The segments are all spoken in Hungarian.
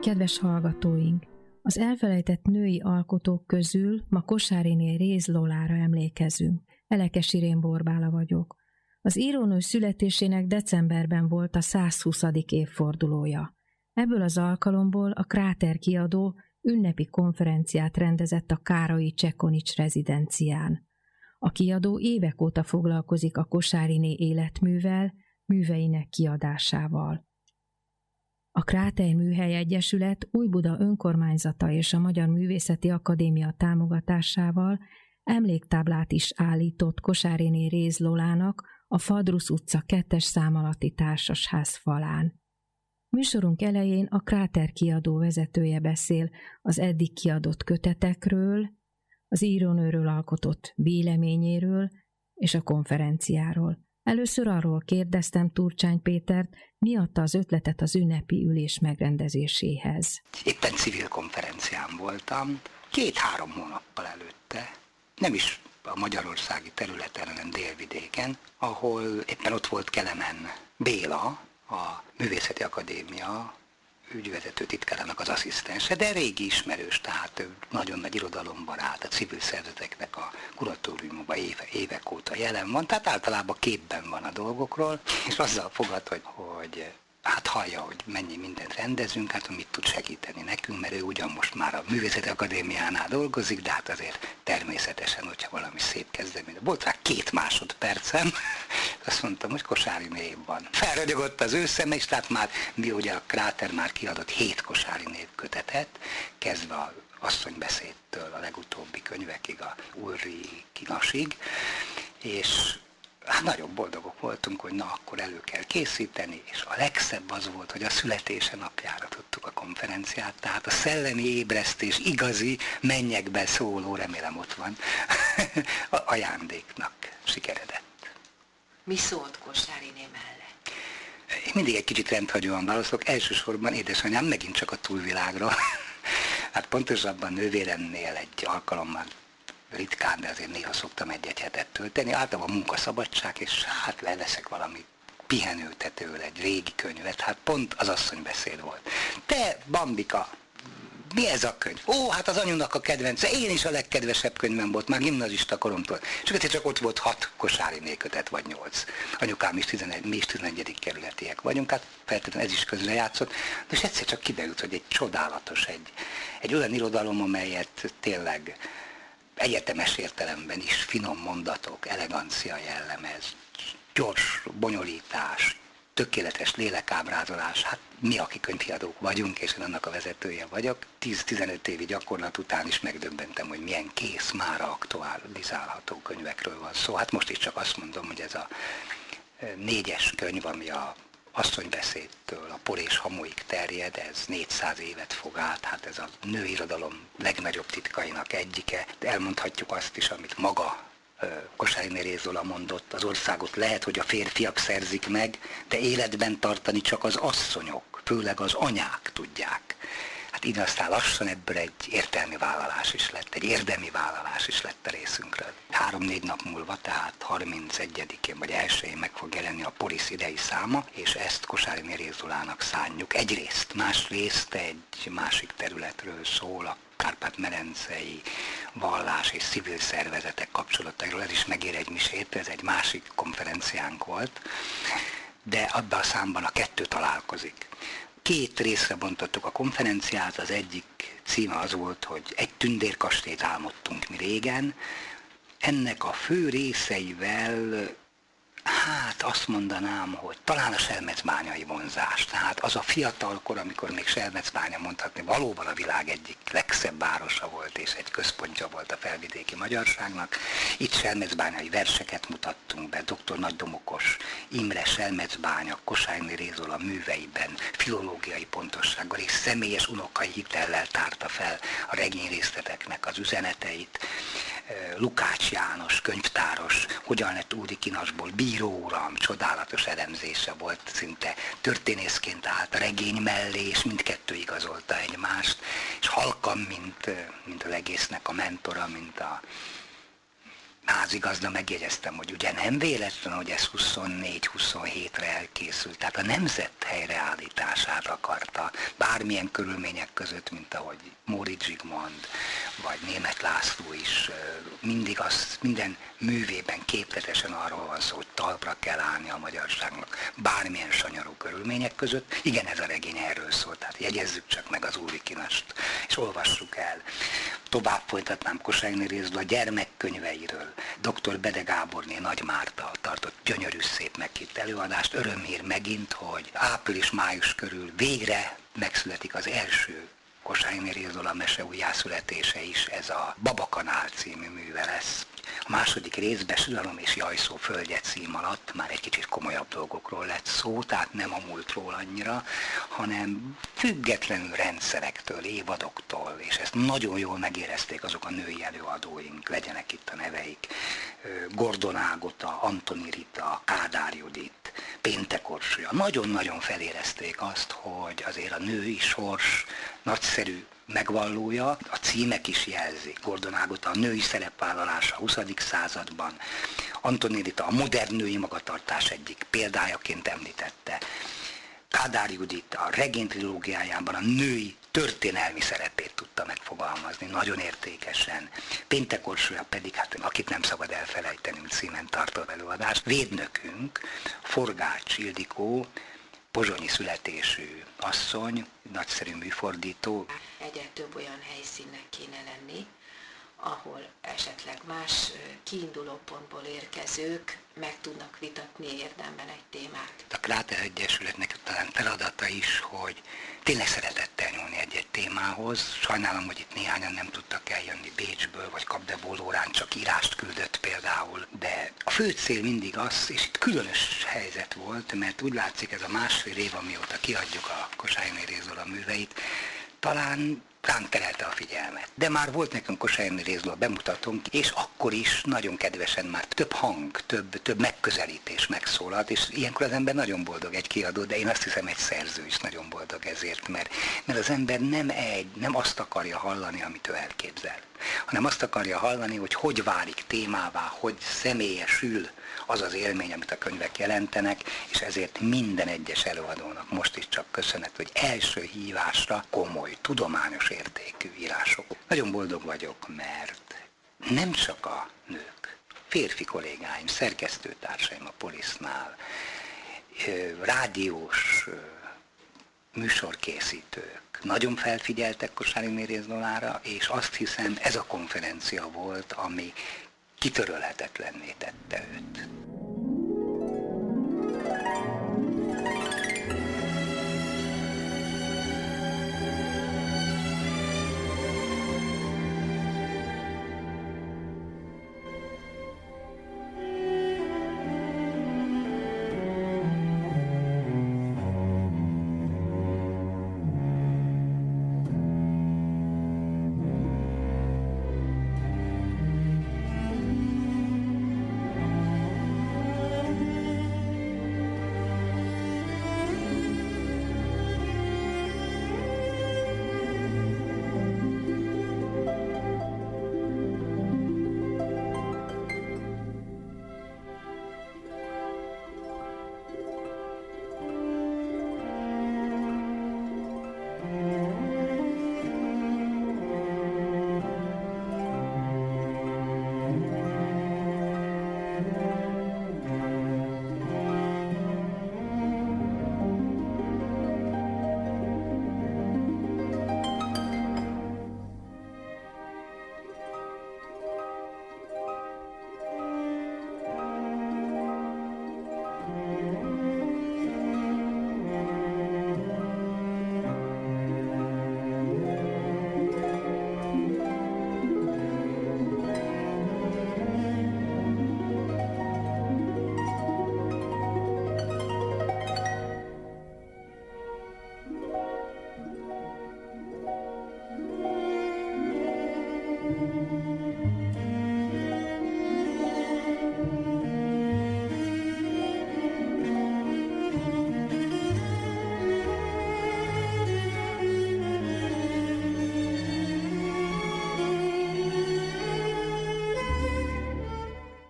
Kedves hallgatóink! Az elfelejtett női alkotók közül ma Kosáriné Réz Lolára emlékezünk. Elekes Irén Borbála vagyok. Az írónő születésének decemberben volt a 120. évfordulója. Ebből az alkalomból a Kráter kiadó ünnepi konferenciát rendezett a Károly Csekonics rezidencián. A kiadó évek óta foglalkozik a Kosáriné életművel, műveinek kiadásával. A Kráter Műhely Egyesület Újbuda önkormányzata és a Magyar Művészeti Akadémia támogatásával emléktáblát is állított Kosáriné Réz Lolának a Fadrusz utca kettes szám alatti társasház falán. Műsorunk elején a Kráter kiadó vezetője beszél az eddig kiadott kötetekről, az írónőről alkotott véleményéről és a konferenciáról. Először arról kérdeztem Turcsány Pétert, mi adta az ötletet az ünnepi ülés megrendezéséhez. Éppen civil konferencián voltam, két-három hónappal előtte, nem is a magyarországi területen, hanem délvidéken, ahol éppen ott volt Kelemen Béla, a Művészeti Akadémia ügyvezető titkárának az asszisztense, de régi ismerős, tehát ő nagyon nagy irodalombarát, a civil szervezeteknek a kuratóriumban éve, évek óta jelen van, tehát általában képben van a dolgokról, és azzal fogad, hogy, hogy hát hallja, hogy mennyi mindent rendezünk, hát mit tud segíteni nekünk, mert ő ugyan most már a Művészeti Akadémiánál dolgozik, de hát azért természetesen, hogyha valami szép kezdemény. Volt rá két másodpercem, azt mondtam, hogy kosári név van. Felragyogott az ő szeme, és tehát már, mi ugye a Kráter már kiadott hét kosári név kötetet, kezdve a asszonybeszédtől a legutóbbi könyvekig, a Ulri Kinasig, és hát nagyon boldogok voltunk, hogy na, akkor elő kell készíteni, és a legszebb az volt, hogy a születése napjára tudtuk a konferenciát, tehát a szellemi ébresztés igazi mennyekben szóló, remélem ott van, a ajándéknak sikeredett. Mi szólt Kosáriné mellett? Én mindig egy kicsit rendhagyóan válaszolok, elsősorban édesanyám megint csak a túlvilágra. hát pontosabban nővéremnél egy alkalommal ritkán, de azért néha szoktam egy-egy hetet tölteni. Általában munkaszabadság, és hát leveszek valami pihenőtetőről egy régi könyvet, hát pont az asszony beszéd volt. Te, Bambika, mi ez a könyv? Ó, hát az anyunak a kedvence, én is a legkedvesebb könyvem volt, már gimnazista koromtól. És akkor csak ott volt hat kosári nékötet, vagy nyolc. Anyukám is 11, mi is 11. kerületiek vagyunk, hát feltétlenül ez is közre játszott. És egyszer csak kiderült, hogy egy csodálatos, egy, egy olyan irodalom, amelyet tényleg egyetemes értelemben is finom mondatok, elegancia jellemez, gyors bonyolítás, tökéletes lélekábrázolás, hát mi, akik könyvkiadók vagyunk, és én annak a vezetője vagyok, 10-15 évi gyakorlat után is megdöbbentem, hogy milyen kész, már aktualizálható könyvekről van szó. Hát most is csak azt mondom, hogy ez a e, négyes könyv, ami a asszonybeszédtől a por és hamuig terjed, ez 400 évet fog át, hát ez a nőirodalom legnagyobb titkainak egyike, de elmondhatjuk azt is, amit maga Kosári Mérézola mondott, az országot lehet, hogy a férfiak szerzik meg, de életben tartani csak az asszonyok, főleg az anyák tudják. Hát így aztán lassan ebből egy értelmi vállalás is lett, egy érdemi vállalás is lett a részünkről. Három-négy nap múlva, tehát 31-én vagy 1 meg fog jelenni a Polis idei száma, és ezt Kosári Mérézolának szánjuk. Egyrészt, másrészt egy másik területről szól, a Kárpát-medencei vallás és civil szervezetek kapcsolatairól. Ez is megér egy misét, ez egy másik konferenciánk volt, de abban a számban a kettő találkozik. Két részre bontottuk a konferenciát, az egyik címe az volt, hogy egy tündérkastélyt álmodtunk mi régen. Ennek a fő részeivel Hát azt mondanám, hogy talán a selmecbányai vonzás. Tehát az a fiatal kor, amikor még selmecbánya mondhatni, valóban a világ egyik legszebb városa volt, és egy központja volt a felvidéki magyarságnak. Itt selmecbányai verseket mutattunk be, dr. Nagydomokos, Imre selmecbánya, Kosányni Rézola műveiben, filológiai pontossággal és személyes unokai hitellel tárta fel a regényrészleteknek az üzeneteit. Lukács János, könyvtáros, hogyan lett Úri Kinasból bíró uram, csodálatos elemzése volt, szinte történészként állt a regény mellé, és mindkettő igazolta egymást, és halkan, mint, mint az egésznek a mentora, mint a, házigazda megjegyeztem, hogy ugye nem véletlen, hogy ez 24-27-re elkészült, tehát a nemzet helyreállítását akarta bármilyen körülmények között, mint ahogy Móricz Zsigmond, vagy Német László is mindig az, minden művében képletesen arról van szó, hogy talpra kell állni a magyarságnak bármilyen sanyarú körülmények között. Igen, ez a regény erről szól, tehát jegyezzük csak meg az Úri Kinast, és olvassuk el. Tovább folytatnám Kosányi részről a gyermekkönyveiről. Dr. Bede Gáborné Nagy Márta tartott gyönyörű szép meghitt előadást. Örömhír megint, hogy április-május körül végre megszületik az első Kosányi Rézola mese újjászületése is, ez a Babakanál című műve lesz. A második részben Sülalom és Jajszó földje cím alatt már egy kicsit komolyabb dolgokról lett szó, tehát nem a múltról annyira, hanem függetlenül rendszerektől, évadoktól, és ezt nagyon jól megérezték azok a női előadóink, legyenek itt a neveik, Gordon Ágota, Antoni Rita, Kádár Judit, Péntek Orsolya. Nagyon-nagyon felérezték azt, hogy azért a női sors nagyszerű megvallója, a címek is jelzik. Gordon Ágota a női szerepvállalása a 20. században, Antonélita a modern női magatartás egyik példájaként említette. Kádár Judit a regény trilógiájában a női történelmi szerepét tudta megfogalmazni, nagyon értékesen. Péntek Orsolya pedig, hát akit nem szabad elfelejtenünk címen tartó előadást, védnökünk, Forgács Ildikó, pozsonyi születésű asszony, nagyszerű műfordító. Egyre több olyan helyszínnek kéne lenni, ahol esetleg más kiinduló pontból érkezők meg tudnak vitatni érdemben egy témát. A Kráter Egyesületnek talán feladata is, hogy tényleg szeretettel nyúlni egy-egy témához. Sajnálom, hogy itt néhányan nem tudtak eljönni Bécsből, vagy Kapdebólórán csak írást küldött például, de a fő cél mindig az, és itt különös helyzet volt, mert úgy látszik ez a másfél év, amióta kiadjuk a Kosányi Rézola műveit, talán ránk terelte a figyelmet. De már volt nekünk Kosányi Rézló bemutatónk, és akkor is nagyon kedvesen már több hang, több, több megközelítés megszólalt, és ilyenkor az ember nagyon boldog egy kiadó, de én azt hiszem egy szerző is nagyon boldog ezért, mert, mert az ember nem egy, nem azt akarja hallani, amit ő elképzel, hanem azt akarja hallani, hogy hogy válik témává, hogy személyesül az az élmény, amit a könyvek jelentenek, és ezért minden egyes előadónak most is csak köszönet, hogy első hívásra komoly, tudományos értékű írások. Nagyon boldog vagyok, mert nem csak a nők, férfi kollégáim, szerkesztőtársaim a Polisznál, rádiós műsorkészítők, nagyon felfigyeltek Kosári Mérész és azt hiszem ez a konferencia volt, ami kitörölhetetlenné tette őt.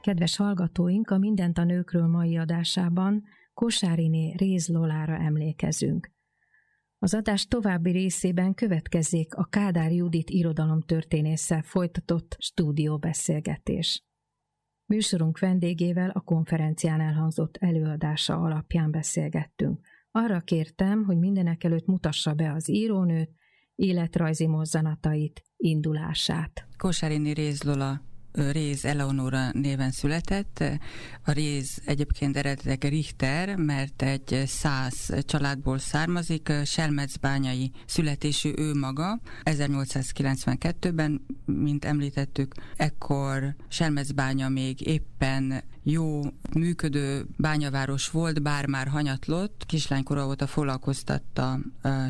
Kedves hallgatóink, a Mindent a nőkről mai adásában Kosáriné Réz Lolára emlékezünk. Az adás további részében következzék a Kádár Judit irodalomtörténésszel folytatott stúdióbeszélgetés. Műsorunk vendégével a konferencián elhangzott előadása alapján beszélgettünk. Arra kértem, hogy mindenek előtt mutassa be az írónőt, életrajzi mozzanatait, indulását. Kosárini Réz Lola Réz Eleonora néven született. A Réz egyébként eredetileg Richter, mert egy száz családból származik, Selmecbányai születésű ő maga. 1892-ben, mint említettük, ekkor Selmecbánya még éppen jó, működő bányaváros volt, bár már hanyatlott. Kislánykora óta foglalkoztatta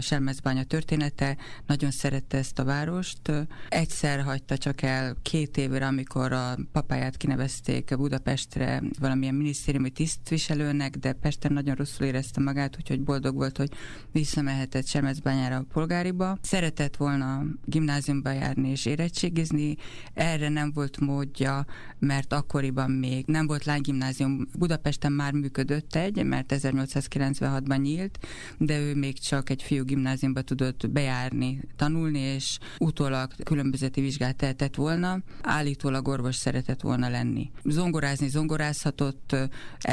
Selmecbánya története, nagyon szerette ezt a várost. Egyszer hagyta csak el két évre, amikor a papáját kinevezték Budapestre valamilyen minisztériumi tisztviselőnek, de Pesten nagyon rosszul érezte magát, úgyhogy boldog volt, hogy visszamehetett Selmecbányára a polgáriba. Szeretett volna gimnáziumba járni és érettségizni, erre nem volt módja, mert akkoriban még nem volt lánygimnázium. Budapesten már működött egy, mert 1896-ban nyílt, de ő még csak egy fiú gimnáziumba tudott bejárni, tanulni, és utólag különbözeti vizsgát tehetett volna. Állítólag orvos szeretett volna lenni. Zongorázni zongorázhatott, e,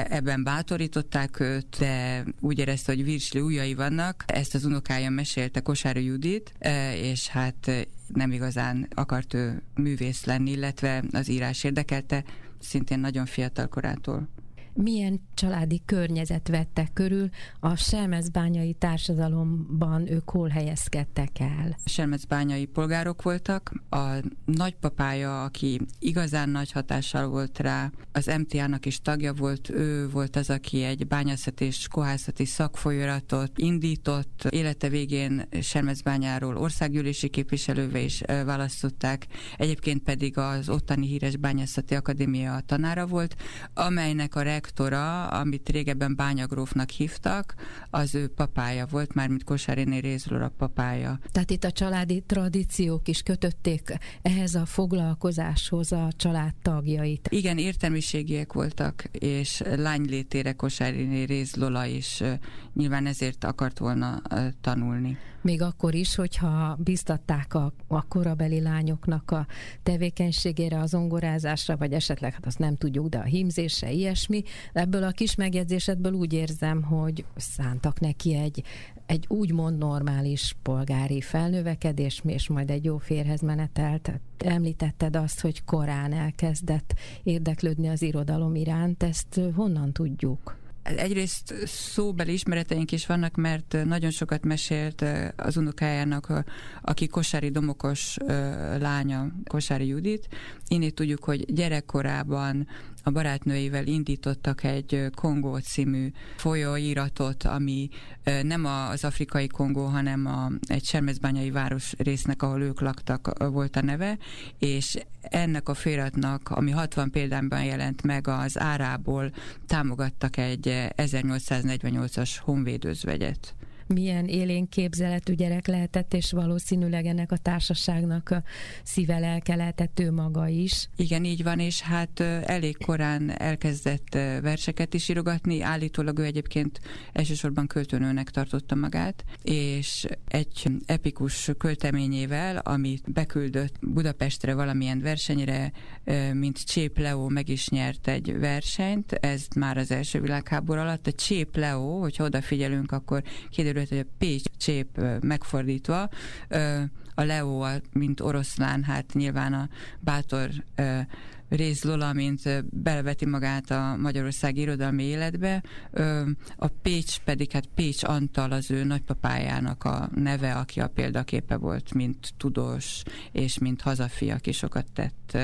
ebben bátorították őt, de úgy érezte, hogy virsli ujjai vannak. Ezt az unokája mesélte Kosári Judit, és hát nem igazán akart ő művész lenni, illetve az írás érdekelte, szintén nagyon fiatal korától milyen családi környezet vette körül, a Selmecbányai társadalomban ők hol helyezkedtek el? Selmecbányai polgárok voltak, a nagypapája, aki igazán nagy hatással volt rá, az MTA-nak is tagja volt, ő volt az, aki egy bányászat és kohászati szakfolyóratot indított, élete végén Selmecbányáról országgyűlési képviselőve is választották, egyébként pedig az ottani híres bányászati akadémia tanára volt, amelynek a reg rektora, amit régebben Bányagrófnak hívtak, az ő papája volt, már mint Kosáréné Rézlóra papája. Tehát itt a családi tradíciók is kötötték ehhez a foglalkozáshoz a család tagjait. Igen, értelmiségiek voltak, és lánylétére Kosáréné Rézlola is nyilván ezért akart volna tanulni még akkor is, hogyha biztatták a, a korabeli lányoknak a tevékenységére, az ongorázásra, vagy esetleg, hát azt nem tudjuk, de a hímzésre, ilyesmi. Ebből a kis megjegyzésedből úgy érzem, hogy szántak neki egy, egy úgymond normális polgári felnövekedés, és majd egy jó férhez menetelt. Említetted azt, hogy korán elkezdett érdeklődni az irodalom iránt, ezt honnan tudjuk? Egyrészt szóbeli ismereteink is vannak, mert nagyon sokat mesélt az unokájának, aki Kosári Domokos lánya, Kosári Judit. Innét tudjuk, hogy gyerekkorában a barátnőivel indítottak egy Kongó című folyóiratot, ami nem az afrikai Kongó, hanem a, egy sermezbányai város résznek, ahol ők laktak, volt a neve, és ennek a feliratnak, ami 60 példányban jelent meg, az árából támogattak egy 1848-as honvédőzvegyet milyen élén képzeletű gyerek lehetett, és valószínűleg ennek a társaságnak a szíve lelke lehetett ő maga is. Igen, így van, és hát elég korán elkezdett verseket is írogatni, állítólag ő egyébként elsősorban költőnőnek tartotta magát, és egy epikus költeményével, amit beküldött Budapestre valamilyen versenyre, mint Csép Leo meg is nyert egy versenyt, ez már az első világháború alatt. A Csép Leo, hogyha odafigyelünk, akkor kiderül, kiderült, hogy a Pécs csép megfordítva, a Leo, mint oroszlán, hát nyilván a bátor Rész Lola, mint beleveti magát a Magyarország irodalmi életbe, a Pécs pedig, hát Pécs Antal az ő nagypapájának a neve, aki a példaképe volt, mint tudós, és mint hazafi, aki sokat tett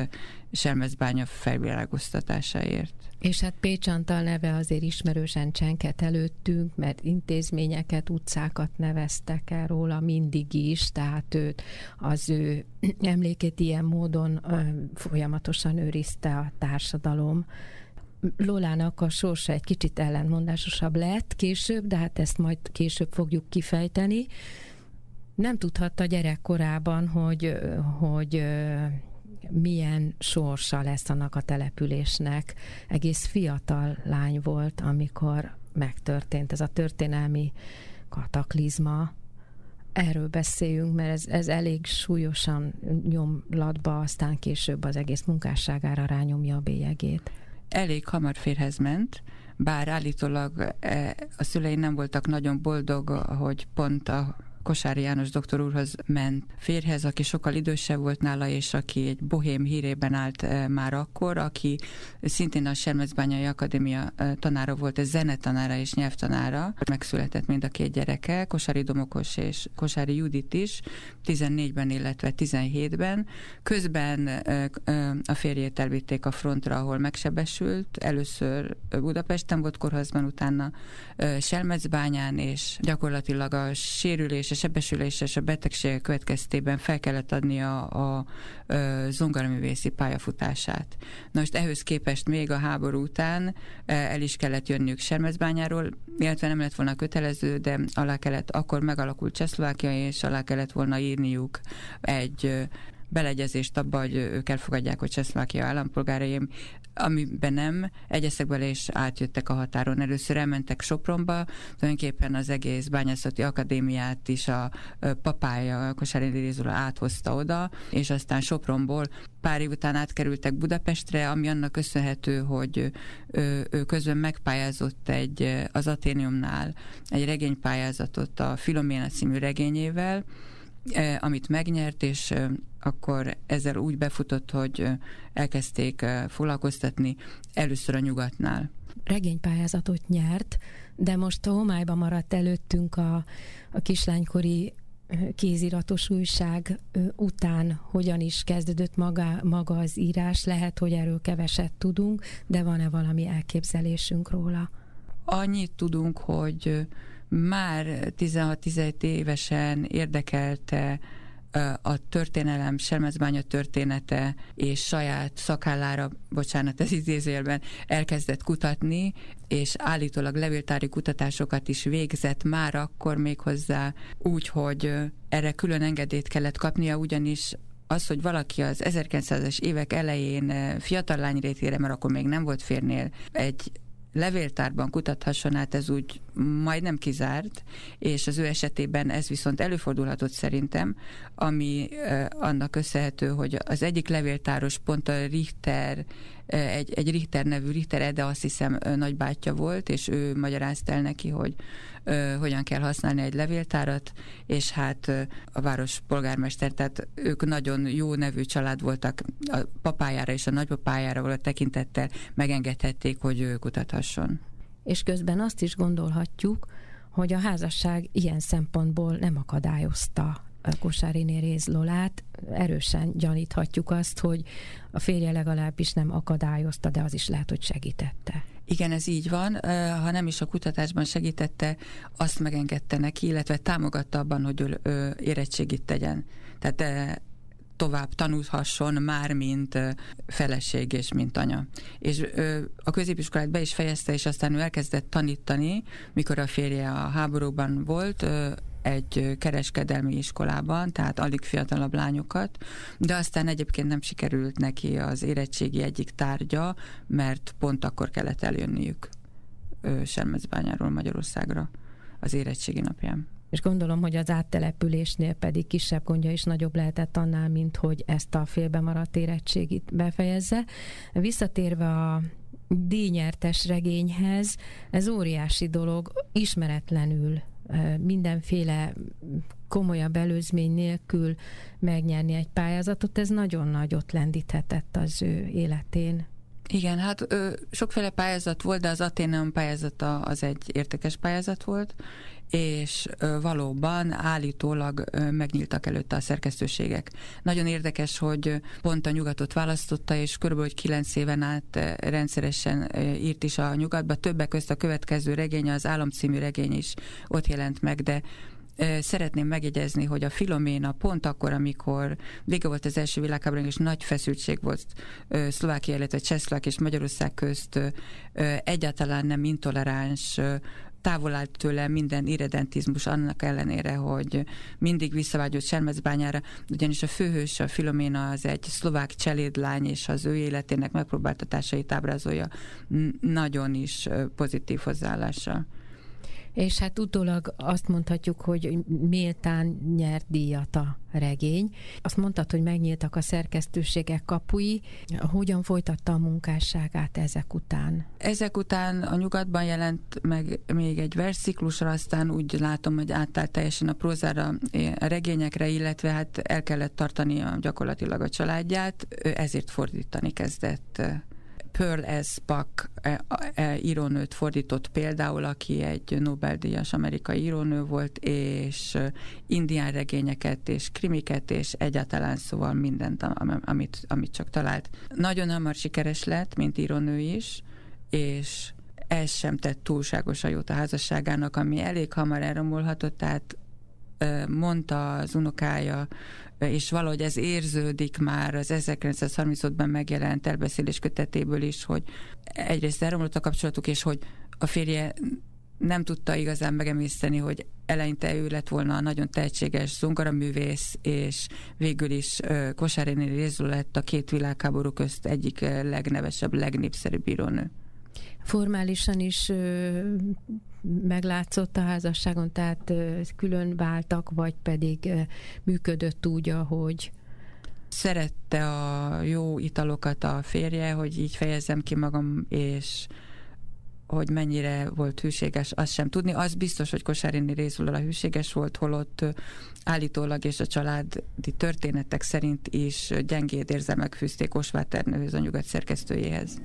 Selmezbánya felvilágoztatásáért. És hát Pécs Antal neve azért ismerősen csenket előttünk, mert intézményeket, utcákat neveztek el róla mindig is, tehát őt, az ő emlékét ilyen módon folyamatosan őrizte a társadalom. Lolának a sorsa egy kicsit ellentmondásosabb lett később, de hát ezt majd később fogjuk kifejteni. Nem tudhatta gyerekkorában, hogy, hogy milyen sorsa lesz annak a településnek. Egész fiatal lány volt, amikor megtörtént ez a történelmi kataklizma. Erről beszéljünk, mert ez, ez elég súlyosan nyomlatba, aztán később az egész munkásságára rányomja a bélyegét. Elég hamar férhez ment, bár állítólag e, a szülei nem voltak nagyon boldog, hogy pont a Kosári János doktor úrhoz ment férhez, aki sokkal idősebb volt nála, és aki egy bohém hírében állt e, már akkor, aki szintén a Sermecbányai Akadémia e, tanára volt, ez zenetanára és nyelvtanára. Megszületett mind a két gyereke, Kosári Domokos és Kosári Judit is, 14-ben, illetve 17-ben. Közben e, a férjét elvitték a frontra, ahol megsebesült. Először Budapesten volt kórházban, utána Selmecbányán, és gyakorlatilag a sérülés a sebesülés és a betegség következtében fel kellett adni a, a, a zongoraművészi pályafutását. Na most ehhez képest még a háború után el is kellett jönniük Sermezbányáról, illetve nem lett volna kötelező, de alá kellett, akkor megalakult Csehszlovákia, és alá kellett volna írniuk egy beleegyezést abba, hogy ők elfogadják, hogy Csehszlovákia állampolgáraim, amiben nem, egyeztek bele és átjöttek a határon. Először elmentek Sopronba, tulajdonképpen az egész bányászati akadémiát is a papája, Kosári Rézula áthozta oda, és aztán Sopronból pár év után átkerültek Budapestre, ami annak köszönhető, hogy ő, ő közben megpályázott egy, az Aténiumnál egy regénypályázatot a Filoména című regényével, amit megnyert, és akkor ezzel úgy befutott, hogy elkezdték foglalkoztatni először a nyugatnál. Regénypályázatot nyert, de most a homályban maradt előttünk a, a kislánykori kéziratos újság után hogyan is kezdődött maga, maga az írás. Lehet, hogy erről keveset tudunk, de van-e valami elképzelésünk róla? Annyit tudunk, hogy már 16-17 évesen érdekelte a történelem, Selmezbánya története és saját szakállára, bocsánat, ez idézőjelben elkezdett kutatni, és állítólag levéltári kutatásokat is végzett már akkor még hozzá úgy, hogy erre külön engedélyt kellett kapnia, ugyanis az, hogy valaki az 1900-es évek elején fiatal lány rétére, mert akkor még nem volt férnél, egy levéltárban kutathasson át, ez úgy majdnem kizárt, és az ő esetében ez viszont előfordulhatott szerintem, ami annak köszönhető, hogy az egyik levéltáros pont a Richter egy, egy Richter nevű, Richter Ede azt hiszem nagybátyja volt, és ő magyarázta el neki, hogy hogyan kell használni egy levéltárat, és hát a város polgármester, tehát ők nagyon jó nevű család voltak, a papájára és a nagypapájára való tekintettel megengedhették, hogy ő kutathasson. És közben azt is gondolhatjuk, hogy a házasság ilyen szempontból nem akadályozta Kosáriné Réz Lolát, erősen gyaníthatjuk azt, hogy a férje legalábbis nem akadályozta, de az is lehet, hogy segítette. Igen, ez így van. Ha nem is a kutatásban segítette, azt megengedte neki, illetve támogatta abban, hogy ő érettségit tegyen. Tehát tovább tanulhasson már, mint feleség és mint anya. És a középiskolát be is fejezte, és aztán ő elkezdett tanítani, mikor a férje a háborúban volt, egy kereskedelmi iskolában, tehát alig fiatalabb lányokat, de aztán egyébként nem sikerült neki az érettségi egyik tárgya, mert pont akkor kellett eljönniük Sermezbányáról Magyarországra az érettségi napján. És gondolom, hogy az áttelepülésnél pedig kisebb gondja is nagyobb lehetett annál, mint hogy ezt a félbe maradt érettségit befejezze. Visszatérve a díjnyertes regényhez, ez óriási dolog, ismeretlenül mindenféle komolyabb előzmény nélkül megnyerni egy pályázatot, ez nagyon nagyot lendíthetett az ő életén. Igen, hát ö, sokféle pályázat volt, de az Ateneum pályázata az egy értékes pályázat volt, és valóban állítólag megnyíltak előtte a szerkesztőségek. Nagyon érdekes, hogy pont a nyugatot választotta, és körülbelül 9 éven át rendszeresen írt is a nyugatba. Többek között a következő regény, az Állam regény is ott jelent meg, de Szeretném megjegyezni, hogy a Filoména pont akkor, amikor vége volt az első világháború, és nagy feszültség volt Szlovákia, illetve Csehszlovák és Magyarország közt egyáltalán nem intoleráns távol állt tőle minden irredentizmus annak ellenére, hogy mindig visszavágyott Sermecbányára, ugyanis a főhős, a Filoména az egy szlovák cselédlány, és az ő életének megpróbáltatásait ábrázolja nagyon is pozitív hozzáállása. És hát utólag azt mondhatjuk, hogy méltán nyert díjat a regény. Azt mondtad, hogy megnyíltak a szerkesztőségek kapui. Hogyan folytatta a munkásságát ezek után? Ezek után a nyugatban jelent meg még egy versziklusra, aztán úgy látom, hogy átállt teljesen a prózára, a regényekre, illetve hát el kellett tartani gyakorlatilag a családját, ezért fordítani kezdett Pearl S. Buck e, e, írónőt fordított például, aki egy Nobel-díjas amerikai írónő volt, és indián regényeket, és krimiket, és egyáltalán szóval mindent, amit, amit csak talált. Nagyon hamar sikeres lett, mint írónő is, és ez sem tett túlságosan jót a házasságának, ami elég hamar elromolhatott, tehát mondta az unokája, és valahogy ez érződik már az 1935-ben megjelent elbeszélés kötetéből is, hogy egyrészt elromlott a kapcsolatuk, és hogy a férje nem tudta igazán megemészteni, hogy eleinte ő lett volna a nagyon tehetséges zongoraművész, és végül is Kosáréni Rézó lett a két világháború közt egyik legnevesebb, legnépszerűbb írónő. Formálisan is meglátszott a házasságon, tehát külön váltak, vagy pedig működött úgy, ahogy szerette a jó italokat a férje, hogy így fejezzem ki magam, és hogy mennyire volt hűséges, azt sem tudni. Az biztos, hogy Kosárini Rézulala hűséges volt, holott állítólag és a családi történetek szerint is gyengéd érzelmek fűzték Osváternőhöz, a nyugat szerkesztőjéhez.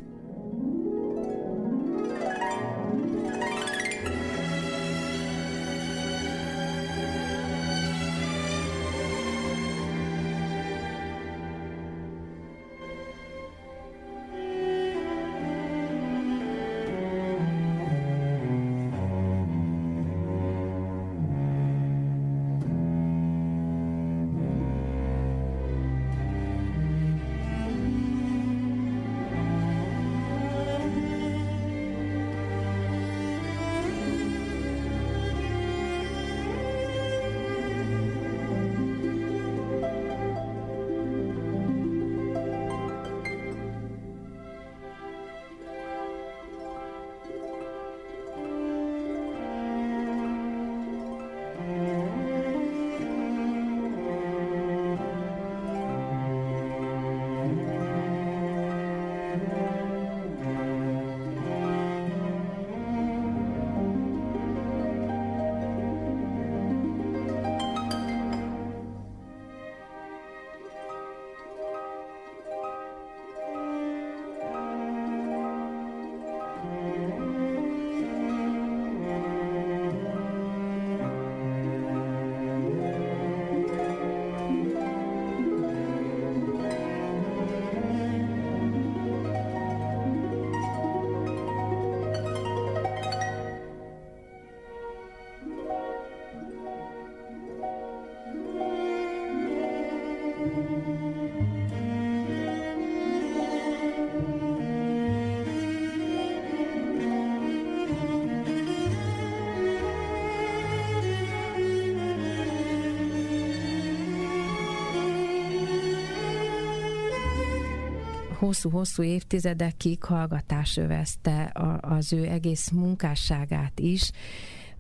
Hosszú-hosszú évtizedekig hallgatás övezte az ő egész munkásságát is,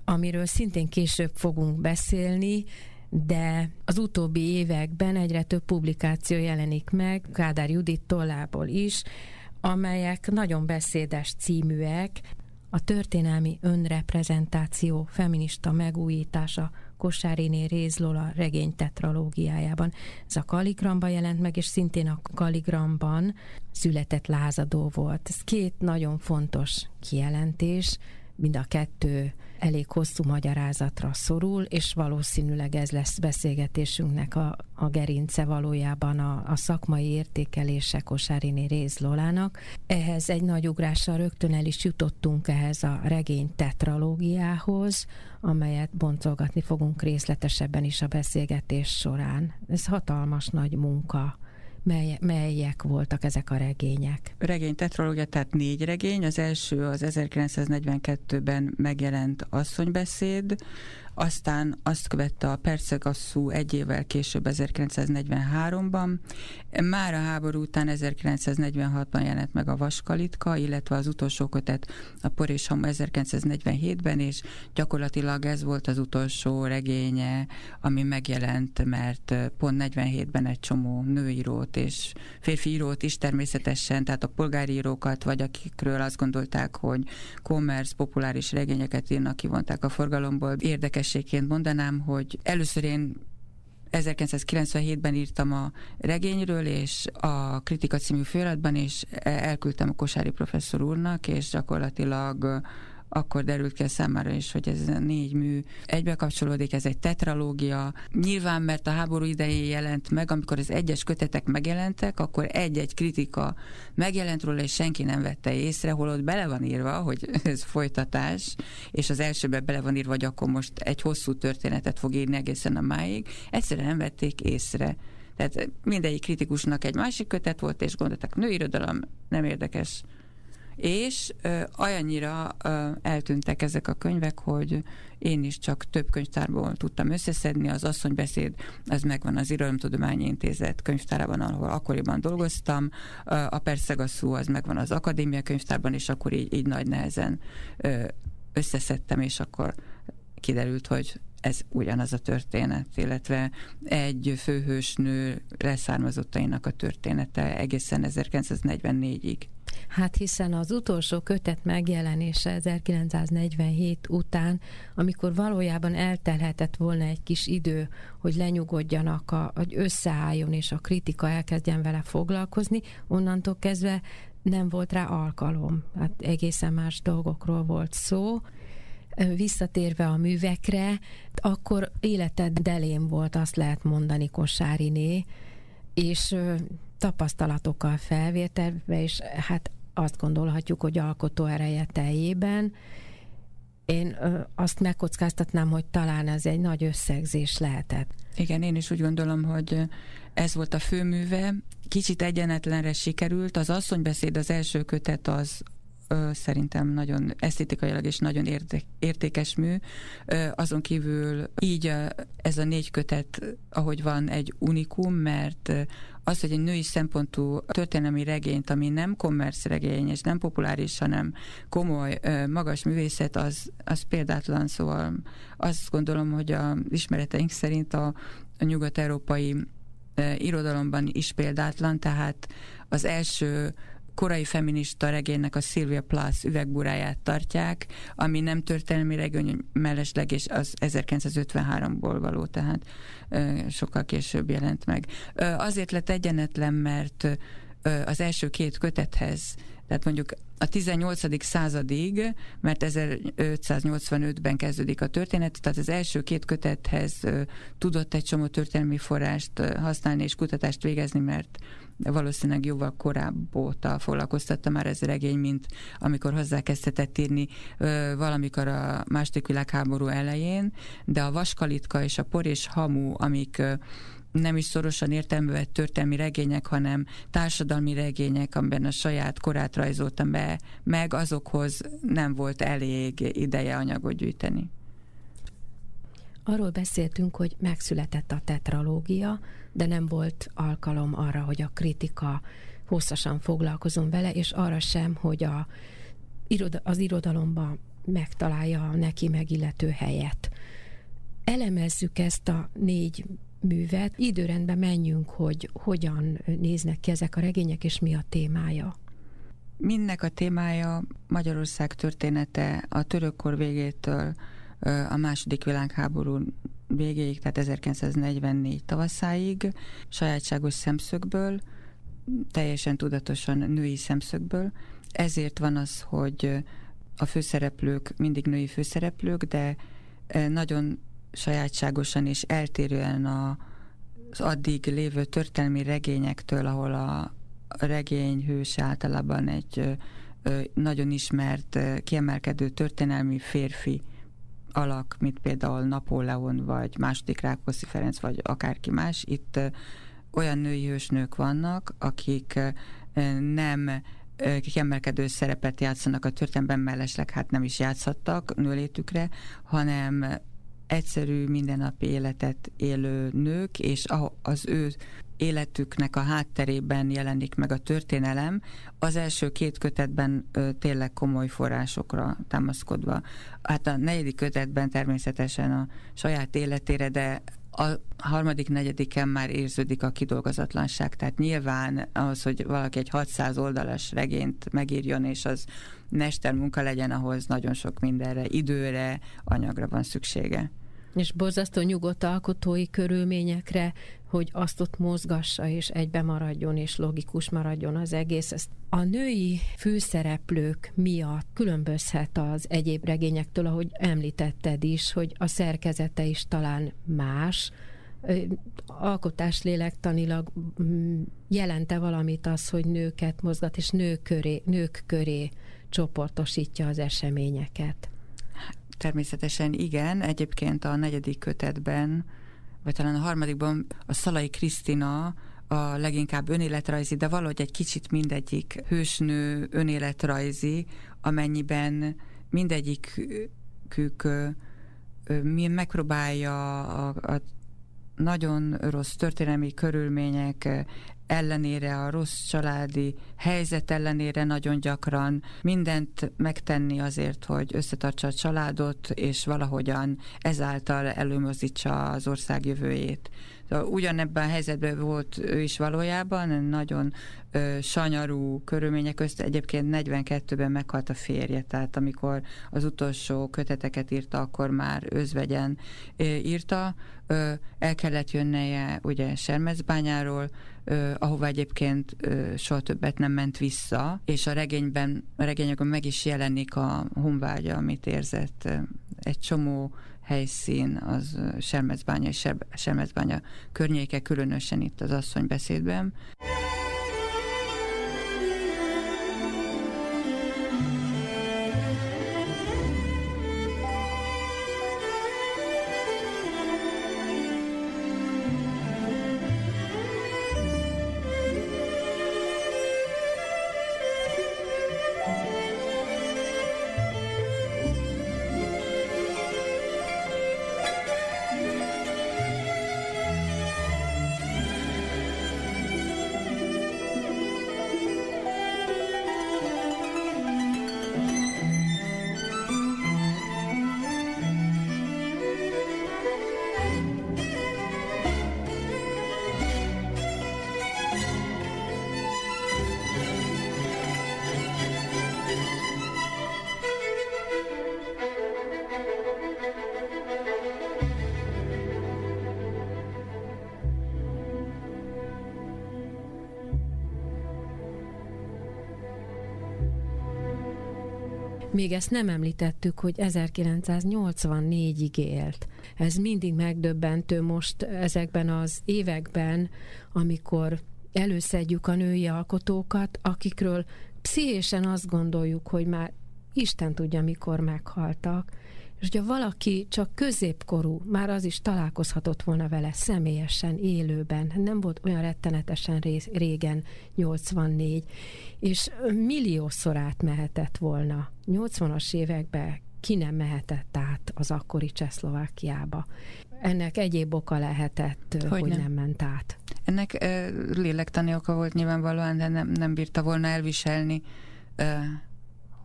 amiről szintén később fogunk beszélni, de az utóbbi években egyre több publikáció jelenik meg, Kádár Judit tollából is, amelyek nagyon beszédes címűek, a történelmi önreprezentáció, feminista megújítása, Kosáriné Rézlola regény tetralógiájában. Ez a Kaligramban jelent meg, és szintén a Kaligramban született lázadó volt. Ez két nagyon fontos kijelentés, mind a kettő elég hosszú magyarázatra szorul, és valószínűleg ez lesz beszélgetésünknek a, a gerince valójában a, a szakmai értékelése Kosáriné Réz. Ehhez egy nagy ugrással rögtön el is jutottunk ehhez a regény tetralógiához, amelyet boncolgatni fogunk részletesebben is a beszélgetés során. Ez hatalmas nagy munka mely, melyek voltak ezek a regények? Regény tetralógia, tehát négy regény. Az első az 1942-ben megjelent Asszonybeszéd, aztán azt követte a Percegasszú egy évvel később 1943-ban. Már a háború után 1946-ban jelent meg a Vaskalitka, illetve az utolsó kötet a Por és Hamu 1947-ben, és gyakorlatilag ez volt az utolsó regénye, ami megjelent, mert pont 47-ben egy csomó nőírót és férfi írót is természetesen, tehát a polgári írókat, vagy akikről azt gondolták, hogy commerce, populáris regényeket írnak, kivonták a forgalomból. Érdekes érdekességként mondanám, hogy először én 1997-ben írtam a regényről, és a Kritika című főratban, és elküldtem a Kosári professzor úrnak, és gyakorlatilag akkor derült ki a számára is, hogy ez a négy mű egybe kapcsolódik, ez egy tetralógia. Nyilván, mert a háború idején jelent meg, amikor az egyes kötetek megjelentek, akkor egy-egy kritika megjelent róla, és senki nem vette észre, holott bele van írva, hogy ez folytatás, és az elsőben bele van írva, hogy akkor most egy hosszú történetet fog írni egészen a máig. Egyszerűen nem vették észre. Tehát mindegyik kritikusnak egy másik kötet volt, és gondoltak, nőirodalom nem érdekes, és ö, olyannyira ö, eltűntek ezek a könyvek, hogy én is csak több könyvtárból tudtam összeszedni. Az asszonybeszéd, ez megvan az Irodalomtudományi Intézet könyvtárában, ahol akkoriban dolgoztam. A Perszegaszú, az megvan az Akadémia könyvtárban, és akkor így, így nagy nehezen ö, összeszedtem, és akkor kiderült, hogy ez ugyanaz a történet, illetve egy főhősnő leszármazottainak a története egészen 1944-ig. Hát hiszen az utolsó kötet megjelenése 1947 után, amikor valójában eltelhetett volna egy kis idő, hogy lenyugodjanak, a, hogy összeálljon és a kritika elkezdjen vele foglalkozni, onnantól kezdve nem volt rá alkalom. Hát egészen más dolgokról volt szó visszatérve a művekre, akkor életed delém volt, azt lehet mondani Kosáriné, és tapasztalatokkal felvételve, és hát azt gondolhatjuk, hogy alkotó ereje teljében. Én azt megkockáztatnám, hogy talán ez egy nagy összegzés lehetett. Igen, én is úgy gondolom, hogy ez volt a főműve. Kicsit egyenetlenre sikerült. Az asszonybeszéd, az első kötet az szerintem nagyon esztétikailag és nagyon érte, értékes mű. Azon kívül így ez a négy kötet, ahogy van, egy unikum, mert az, hogy egy női szempontú történelmi regényt, ami nem commerce regény, és nem populáris, hanem komoly, magas művészet, az, az példátlan, szóval azt gondolom, hogy a ismereteink szerint a, a nyugat-európai irodalomban is példátlan, tehát az első korai feminista regénynek a Sylvia Plath üvegburáját tartják, ami nem történelmi regény mellesleg, és az 1953-ból való, tehát sokkal később jelent meg. Azért lett egyenetlen, mert az első két kötethez, tehát mondjuk a 18. századig, mert 1585-ben kezdődik a történet, tehát az első két kötethez tudott egy csomó történelmi forrást használni és kutatást végezni, mert valószínűleg jóval korább óta foglalkoztatta már ez a regény, mint amikor hozzákezdhetett írni valamikor a második világháború elején, de a Vaskalitka és a Por és Hamu, amik nem is szorosan értelmű történelmi regények, hanem társadalmi regények, amiben a saját korát rajzoltam be, meg azokhoz nem volt elég ideje anyagot gyűjteni. Arról beszéltünk, hogy megszületett a tetralógia, de nem volt alkalom arra, hogy a kritika hosszasan foglalkozom vele, és arra sem, hogy a, az irodalomban megtalálja a neki megillető helyet. Elemezzük ezt a négy művet, időrendben menjünk, hogy hogyan néznek ki ezek a regények, és mi a témája. Mindnek a témája Magyarország története a törökkor végétől a második világháború végéig, tehát 1944 tavaszáig, sajátságos szemszögből, teljesen tudatosan női szemszögből. Ezért van az, hogy a főszereplők mindig női főszereplők, de nagyon sajátságosan és eltérően a, az addig lévő történelmi regényektől, ahol a regény hős általában egy nagyon ismert, kiemelkedő történelmi férfi alak, mint például Napóleon, vagy második Rákoszi Ferenc, vagy akárki más. Itt olyan női hősnők vannak, akik nem kiemelkedő szerepet játszanak a történelemben, mellesleg hát nem is játszhattak nőlétükre, hanem egyszerű mindennapi életet élő nők, és az ő életüknek a hátterében jelenik meg a történelem, az első két kötetben ö, tényleg komoly forrásokra támaszkodva. Hát a negyedik kötetben természetesen a saját életére, de a harmadik, negyediken már érződik a kidolgozatlanság, tehát nyilván ahhoz, hogy valaki egy 600 oldalas regényt megírjon, és az mester munka legyen, ahhoz nagyon sok mindenre, időre, anyagra van szüksége és borzasztó nyugodt alkotói körülményekre, hogy azt ott mozgassa, és egybe maradjon, és logikus maradjon az egész. Ezt a női főszereplők miatt különbözhet az egyéb regényektől, ahogy említetted is, hogy a szerkezete is talán más, alkotás lélektanilag mm, jelente valamit az, hogy nőket mozgat, és nők köré, nők köré csoportosítja az eseményeket. Természetesen igen, egyébként a negyedik kötetben, vagy talán a harmadikban a Szalai Krisztina a leginkább önéletrajzi, de valahogy egy kicsit mindegyik hősnő önéletrajzi, amennyiben mindegyikük mi megpróbálja a, a nagyon rossz történelmi körülmények ellenére, a rossz családi helyzet ellenére nagyon gyakran mindent megtenni azért, hogy összetartsa a családot, és valahogyan ezáltal előmozdítsa az ország jövőjét. Ugyanebben a helyzetben volt ő is valójában, nagyon ö, sanyarú körülmények közt, egyébként 42-ben meghalt a férje, tehát amikor az utolsó köteteket írta, akkor már özvegyen ö, írta, ö, el kellett jönnie ugye Sermezbányáról, ahova egyébként soha többet nem ment vissza, és a regényben, a regényekben meg is jelenik a honvágya, amit érzett. Egy csomó helyszín az Sermezbánya és Sermezbánya környéke, különösen itt az asszonybeszédben. beszédben. Még ezt nem említettük, hogy 1984-ig élt. Ez mindig megdöbbentő most ezekben az években, amikor előszedjük a női alkotókat, akikről pszichésen azt gondoljuk, hogy már Isten tudja, mikor meghaltak, és hogyha valaki csak középkorú, már az is találkozhatott volna vele személyesen, élőben, nem volt olyan rettenetesen régen 84, és milliószor átmehetett volna. 80-as években ki nem mehetett át az akkori Csehszlovákiába. Ennek egyéb oka lehetett, hogy, hogy nem. nem ment át. Ennek e, lélektani oka volt nyilvánvalóan, de nem, nem bírta volna elviselni, e,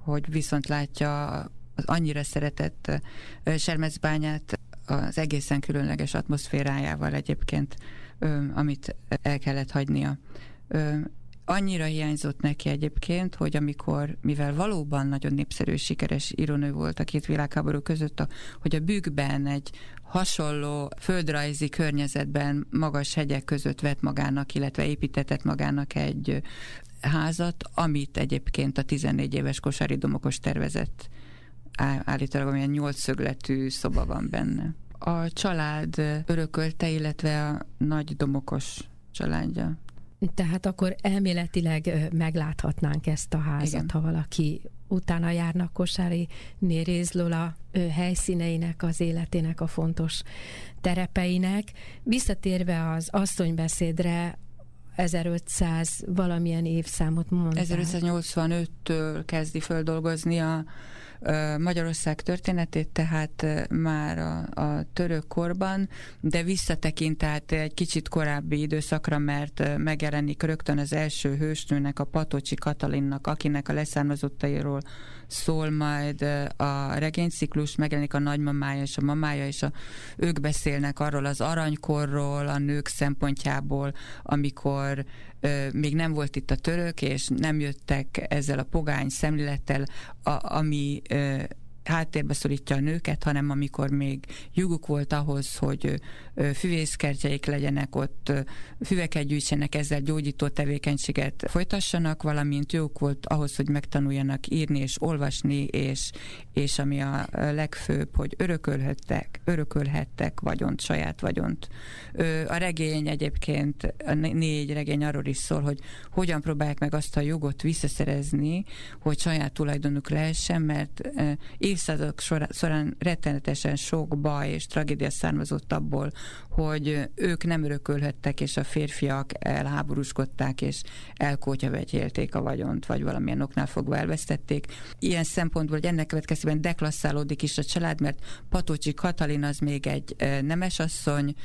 hogy viszont látja az annyira szeretett Sermezbányát az egészen különleges atmoszférájával egyébként, amit el kellett hagynia. Annyira hiányzott neki egyébként, hogy amikor, mivel valóban nagyon népszerű, sikeres írónő volt a két világháború között, a, hogy a bükkben egy hasonló földrajzi környezetben magas hegyek között vett magának, illetve építetett magának egy házat, amit egyébként a 14 éves Kosari Domokos tervezett állítólag olyan nyolc szögletű szoba van benne. A család örökölte, illetve a nagy domokos családja. Tehát akkor elméletileg megláthatnánk ezt a házat, Igen. ha valaki utána járnak Kosári Néréz Lola helyszíneinek, az életének a fontos terepeinek. Visszatérve az asszonybeszédre, 1500 valamilyen évszámot mondták. 1585-től kezdi földolgozni a Magyarország történetét, tehát már a, a török korban, de visszatekint tehát egy kicsit korábbi időszakra, mert megjelenik rögtön az első hősnőnek, a Patocsi Katalinnak, akinek a leszármazottairól szól majd a regényciklus, megjelenik a nagymamája és a mamája, és a, ők beszélnek arról az aranykorról, a nők szempontjából, amikor ö, még nem volt itt a török, és nem jöttek ezzel a pogány szemlélettel, a, ami ö, háttérbe szorítja a nőket, hanem amikor még juguk volt ahhoz, hogy füvészkertjeik legyenek ott, füveket gyűjtsenek, ezzel gyógyító tevékenységet folytassanak, valamint jók volt ahhoz, hogy megtanuljanak írni és olvasni, és, és ami a legfőbb, hogy örökölhettek, örökölhettek vagyont, saját vagyont. A regény egyébként, a négy regény arról is szól, hogy hogyan próbálják meg azt a jogot visszaszerezni, hogy saját tulajdonuk lehessen, mert évszázadok során rettenetesen sok baj és tragédia származott abból, hogy ők nem örökölhettek, és a férfiak elháborúskodták, és elkótyavegyélték a vagyont, vagy valamilyen oknál fogva elvesztették. Ilyen szempontból, hogy ennek következtében deklasszálódik is a család, mert Patocsi Katalin az még egy nemesasszony,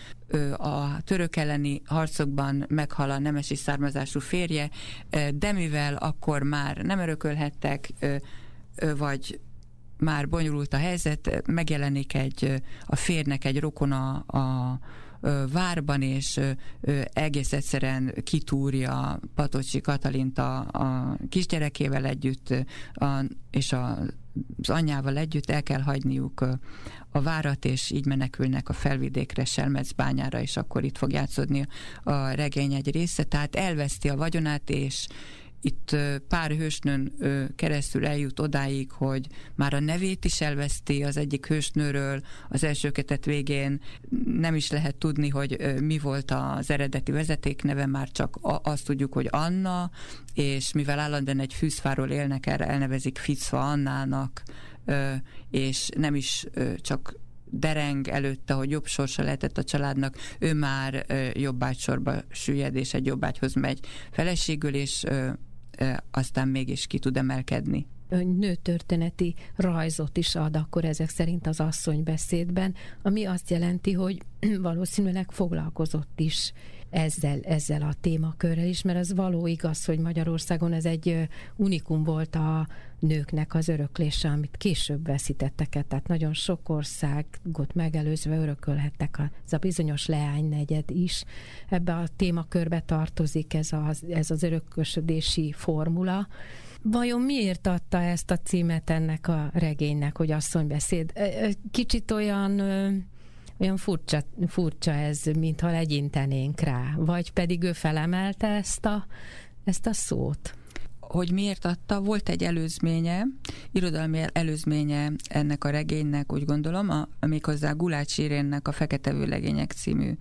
a török elleni harcokban meghal a nemesi származású férje, de mivel akkor már nem örökölhettek, vagy már bonyolult a helyzet, megjelenik egy, a férnek egy rokona a várban, és egész egyszerűen kitúrja Patocsi Katalint a, a kisgyerekével együtt, a, és a, az anyjával együtt el kell hagyniuk a várat, és így menekülnek a felvidékre, Selmecbányára, és akkor itt fog játszódni a regény egy része. Tehát elveszti a vagyonát, és, itt pár hősnőn keresztül eljut odáig, hogy már a nevét is elveszti az egyik hősnőről, az első kötet végén. Nem is lehet tudni, hogy mi volt az eredeti vezetékneve, már csak azt tudjuk, hogy Anna, és mivel állandóan egy fűzfáról élnek, erre elnevezik Ficva Annának, és nem is csak dereng előtte, hogy jobb sorsa lehetett a családnak, ő már jobbágysorba süllyed, és egy jobbágyhoz megy feleségül, és aztán mégis ki tud emelkedni. Nőtörténeti rajzot is ad akkor ezek szerint az asszony beszédben, ami azt jelenti, hogy valószínűleg foglalkozott is ezzel, ezzel a témakörrel is, mert az való igaz, hogy Magyarországon ez egy unikum volt a nőknek az öröklése, amit később veszítettek el, tehát nagyon sok országot megelőzve örökölhettek az a bizonyos leánynegyed is. Ebbe a témakörbe tartozik ez az, ez az örökösödési formula, Vajon miért adta ezt a címet ennek a regénynek, hogy asszonybeszéd? Kicsit olyan olyan furcsa, furcsa ez, mintha legyintenénk rá, vagy pedig ő felemelte ezt a, ezt a szót hogy miért adta, volt egy előzménye, irodalmi előzménye ennek a regénynek, úgy gondolom, a, méghozzá Gulács Irénnek a Fekete Vőlegények című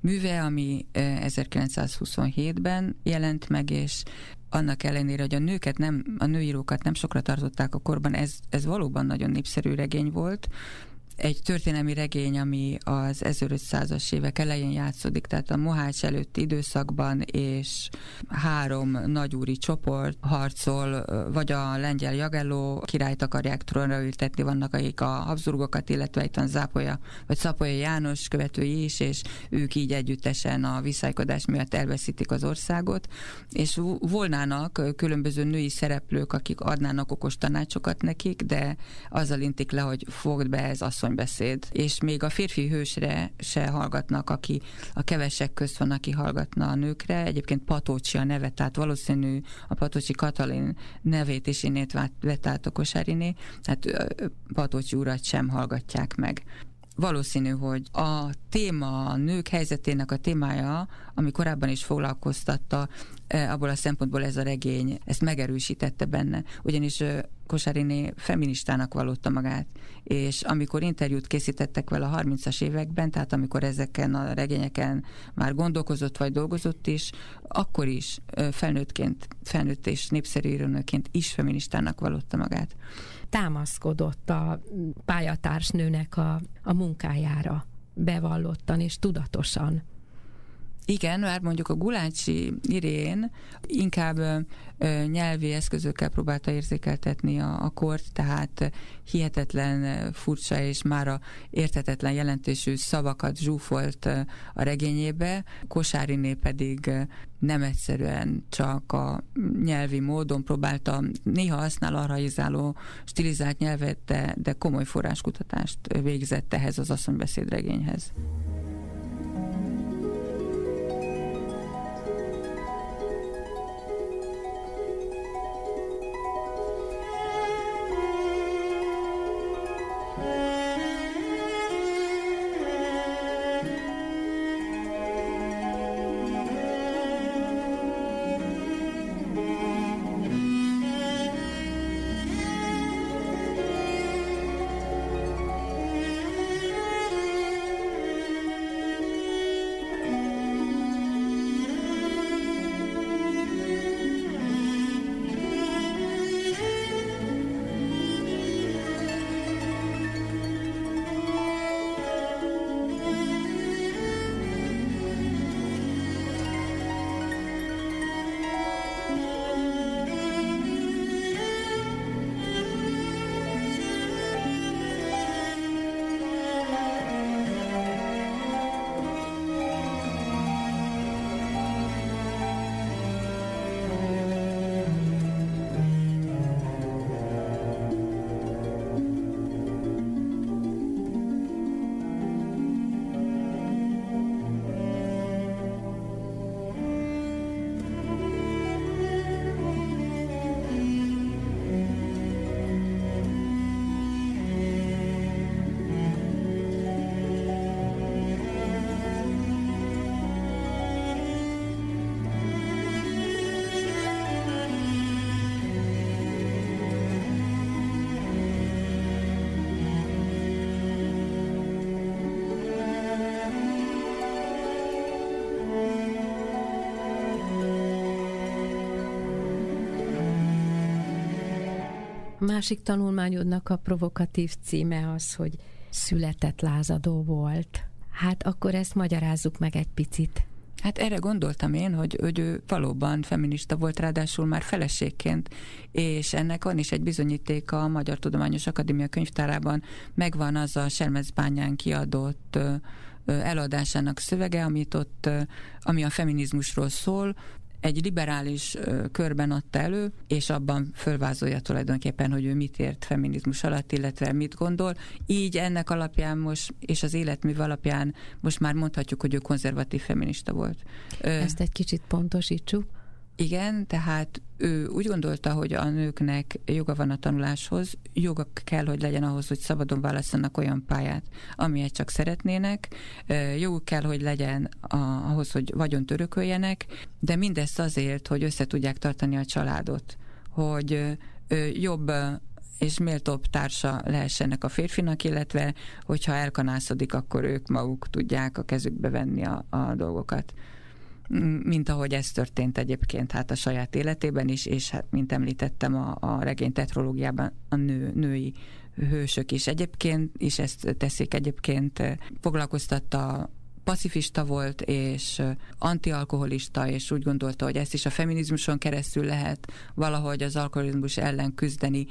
műve, ami 1927-ben jelent meg, és annak ellenére, hogy a nőket nem, a nőírókat nem sokra tartották a korban, ez, ez valóban nagyon népszerű regény volt, egy történelmi regény, ami az 1500-as évek elején játszódik, tehát a Mohács előtti időszakban, és három nagyúri csoport harcol, vagy a lengyel Jagelló királyt akarják trónra ültetni, vannak akik a Habsburgokat, illetve itt a Zápolya, vagy Szapolya János követői is, és ők így együttesen a viszálykodás miatt elveszítik az országot, és volnának különböző női szereplők, akik adnának okos tanácsokat nekik, de azzal intik le, hogy fogd be ez az asszonybeszéd, és még a férfi hősre se hallgatnak, aki a kevesek közt van, aki hallgatna a nőkre. Egyébként Patócsi a neve, tehát valószínű a Patócsi Katalin nevét is innét vett át a Kosáriné, tehát Patócsi urat sem hallgatják meg. valószínű, hogy a téma, a nők helyzetének a témája, ami korábban is foglalkoztatta, abból a szempontból ez a regény, ezt megerősítette benne. Ugyanis Kosáriné feministának vallotta magát, és amikor interjút készítettek vele a 30-as években, tehát amikor ezeken a regényeken már gondolkozott vagy dolgozott is, akkor is felnőttként, felnőtt és népszerű írónőként is feministának vallotta magát támaszkodott a pályatársnőnek a, a munkájára bevallottan és tudatosan. Igen, már mondjuk a Gulácsi Irén inkább ö, nyelvi eszközökkel próbálta érzékeltetni a, a kort, tehát hihetetlen furcsa és már a értetetlen jelentésű szavakat zsúfolt a regényébe, Kosáriné pedig nem egyszerűen csak a nyelvi módon próbálta, néha használ arra izáló stilizált nyelvet, de, de komoly forráskutatást végzett ehhez az asszonybeszédregényhez. Másik tanulmányodnak a provokatív címe az, hogy született lázadó volt. Hát akkor ezt magyarázzuk meg egy picit. Hát erre gondoltam én, hogy, hogy ő valóban feminista volt, ráadásul már feleségként, és ennek van is egy bizonyítéka a Magyar Tudományos Akadémia könyvtárában, megvan az a Selmecbányán kiadott eladásának szövege, amit ott, ami a feminizmusról szól, egy liberális körben adta elő, és abban fölvázolja tulajdonképpen, hogy ő mit ért feminizmus alatt, illetve mit gondol. Így ennek alapján most, és az életmű alapján most már mondhatjuk, hogy ő konzervatív feminista volt. Ezt egy kicsit pontosítsuk. Igen, tehát ő úgy gondolta, hogy a nőknek joga van a tanuláshoz, joga kell, hogy legyen ahhoz, hogy szabadon választanak olyan pályát, amilyet csak szeretnének, joguk kell, hogy legyen ahhoz, hogy vagyon örököljenek, de mindezt azért, hogy össze tudják tartani a családot, hogy jobb és méltóbb társa lehessenek a férfinak, illetve hogyha elkanászodik, akkor ők maguk tudják a kezükbe venni a, a dolgokat mint ahogy ez történt egyébként hát a saját életében is, és hát, mint említettem, a, a regény tetrológiában a nő, női hősök is egyébként, és ezt teszik egyébként, foglalkoztatta pacifista volt, és antialkoholista, és úgy gondolta, hogy ezt is a feminizmuson keresztül lehet valahogy az alkoholizmus ellen küzdeni.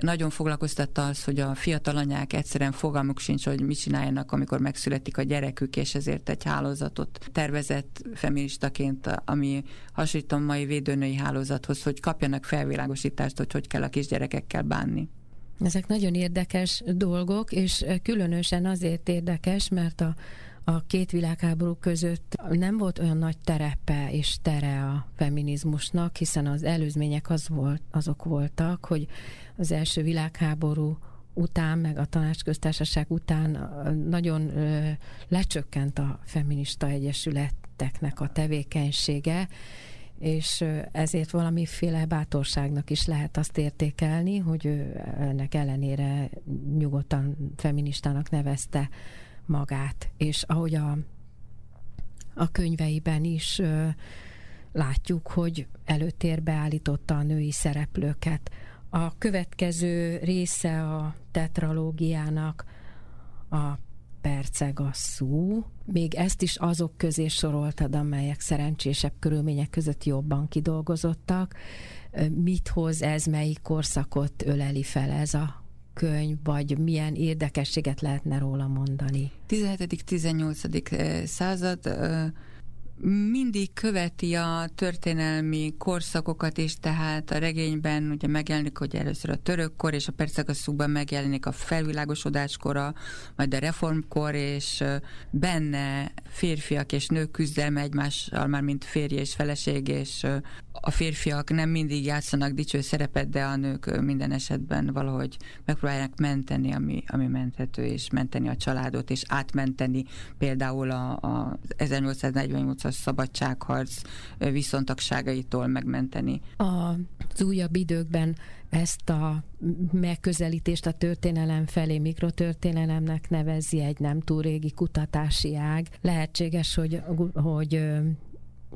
Nagyon foglalkoztatta az, hogy a fiatal anyák egyszerűen fogalmuk sincs, hogy mit csináljanak, amikor megszületik a gyerekük, és ezért egy hálózatot tervezett feministaként, ami hasonlít a mai védőnői hálózathoz, hogy kapjanak felvilágosítást, hogy hogy kell a kisgyerekekkel bánni. Ezek nagyon érdekes dolgok, és különösen azért érdekes, mert a a két világháború között. Nem volt olyan nagy terepe és tere a feminizmusnak, hiszen az előzmények az volt, azok voltak, hogy az első világháború után, meg a tanácsköztársaság után nagyon lecsökkent a feminista egyesületeknek a tevékenysége, és ezért valamiféle bátorságnak is lehet azt értékelni, hogy ő ennek ellenére nyugodtan feministának nevezte magát. És ahogy a, a könyveiben is látjuk, hogy előtérbe állította a női szereplőket. A következő része a tetralógiának a percegasszú. Még ezt is azok közé soroltad, amelyek szerencsésebb körülmények között jobban kidolgozottak. Mit hoz ez, melyik korszakot öleli fel ez a könyv, vagy milyen érdekességet lehetne róla mondani? 17.-18. század mindig követi a történelmi korszakokat is, tehát a regényben ugye megjelenik, hogy először a törökkor, és a percegaszúban megjelenik a felvilágosodáskora, majd a reformkor, és benne férfiak és nők küzdelme egymással, már mint férj és feleség, és a férfiak nem mindig játszanak dicső szerepet, de a nők minden esetben valahogy megpróbálják menteni, ami, ami menthető, és menteni a családot, és átmenteni például a, a 1848-as szabadságharc viszontagságaitól megmenteni. Az újabb időkben ezt a megközelítést a történelem felé mikrotörténelemnek nevezi egy nem túl régi kutatási ág. Lehetséges, hogy, hogy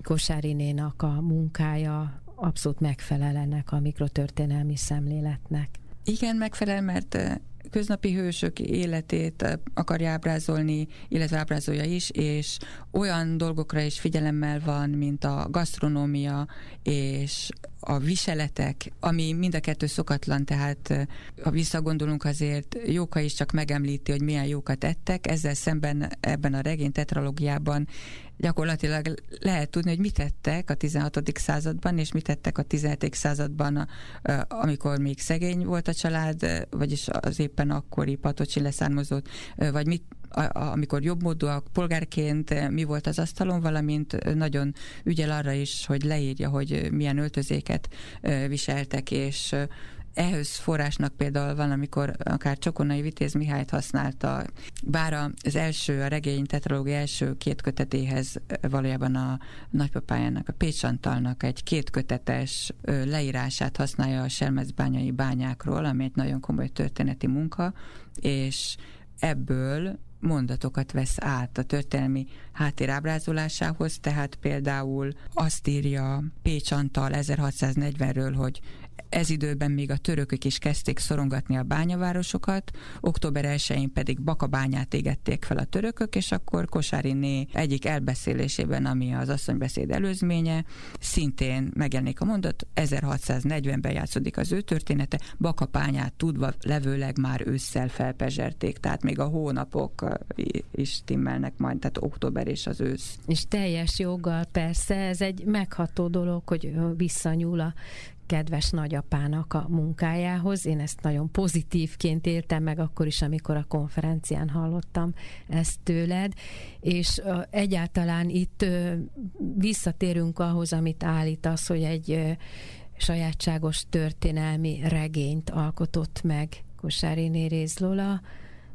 Kosárinénak a munkája abszolút megfelel ennek a mikrotörténelmi szemléletnek. Igen, megfelel, mert köznapi hősök életét akarja ábrázolni, illetve ábrázolja is, és olyan dolgokra is figyelemmel van, mint a gasztronómia és a viseletek, ami mind a kettő szokatlan, tehát ha visszagondolunk azért, Jóka is csak megemlíti, hogy milyen jókat ettek, ezzel szemben ebben a regény tetralógiában gyakorlatilag lehet tudni, hogy mit tettek a 16. században, és mit tettek a 17. században, amikor még szegény volt a család, vagyis az éppen akkori patocsi leszármazott, vagy mit amikor jobbmódúak polgárként mi volt az asztalon, valamint nagyon ügyel arra is, hogy leírja, hogy milyen öltözéket viseltek, és ehhez forrásnak például van, amikor akár Csokonai Vitéz Mihályt használta, bár az első, a regény tetralógia első két kötetéhez valójában a nagypapájának, a Pécs Antalnak egy kétkötetes leírását használja a Selmecbányai bányákról, ami egy nagyon komoly történeti munka, és ebből mondatokat vesz át a történelmi háttér ábrázolásához, tehát például azt írja Pécs Antal 1640-ről, hogy ez időben még a törökök is kezdték szorongatni a bányavárosokat, október 1-én pedig Bakabányát égették fel a törökök, és akkor Kosáriné egyik elbeszélésében, ami az asszonybeszéd előzménye, szintén megjelenik a mondat, 1640-ben játszódik az ő története, Bakabányát tudva levőleg már ősszel felpezserték, tehát még a hónapok is timmelnek majd, tehát október és az ősz. És teljes joggal persze, ez egy megható dolog, hogy visszanyúl a kedves nagyapának a munkájához. Én ezt nagyon pozitívként éltem meg akkor is, amikor a konferencián hallottam ezt tőled, és egyáltalán itt visszatérünk ahhoz, amit állítasz, hogy egy sajátságos történelmi regényt alkotott meg Kosári Réz Lola,